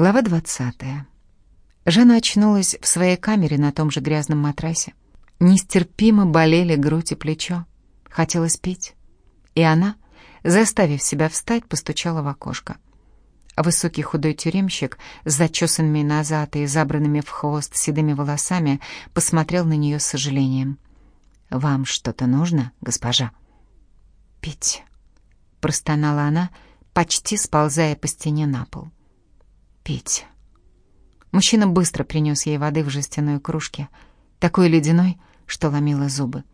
Глава двадцатая. Жанна очнулась в своей камере на том же грязном матрасе. Нестерпимо болели грудь и плечо. Хотелось пить. И она, заставив себя встать, постучала в окошко. Высокий худой тюремщик с зачесанными назад и забранными в хвост седыми волосами посмотрел на нее с сожалением. «Вам что-то нужно, госпожа?» «Пить», — простонала она, почти сползая по стене на пол. «Пить». Мужчина быстро принес ей воды в жестяной кружке, такой ледяной, что ломила зубы.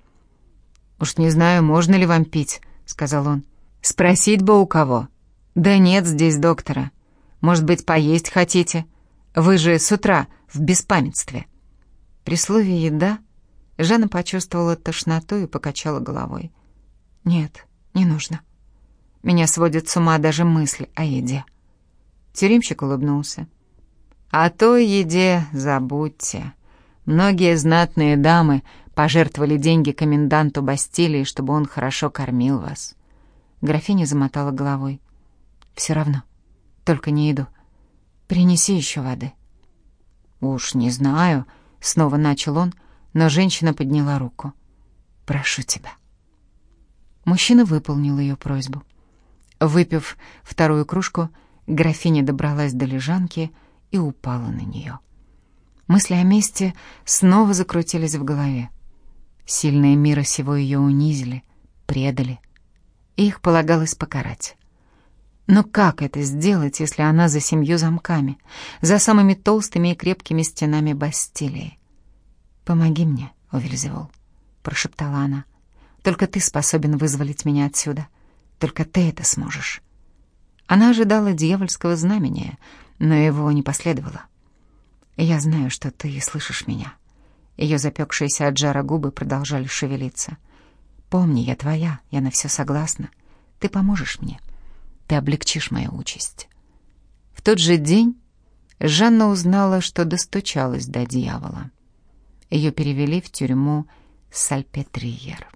«Уж не знаю, можно ли вам пить», — сказал он. «Спросить бы у кого». «Да нет здесь доктора. Может быть, поесть хотите? Вы же с утра в беспамятстве». При слове «еда» Жанна почувствовала тошноту и покачала головой. «Нет, не нужно. Меня сводит с ума даже мысль о еде». Тюремщик улыбнулся. «О той еде забудьте. Многие знатные дамы пожертвовали деньги коменданту Бастилии, чтобы он хорошо кормил вас». Графиня замотала головой. «Все равно. Только не иду. Принеси еще воды». «Уж не знаю», — снова начал он, но женщина подняла руку. «Прошу тебя». Мужчина выполнил ее просьбу. Выпив вторую кружку, графиня добралась до лежанки и упала на нее. Мысли о мести снова закрутились в голове. Сильные мира сего ее унизили, предали. Их полагалось покарать. Но как это сделать, если она за семью замками, за самыми толстыми и крепкими стенами Бастилии? «Помоги мне, Овельзевол», — прошептала она. «Только ты способен вызволить меня отсюда. Только ты это сможешь». Она ожидала дьявольского знамения, но его не последовало. «Я знаю, что ты слышишь меня». Ее запекшиеся от жара губы продолжали шевелиться. «Помни, я твоя, я на все согласна. Ты поможешь мне. Ты облегчишь мою участь». В тот же день Жанна узнала, что достучалась до дьявола. Ее перевели в тюрьму Сальпетриер.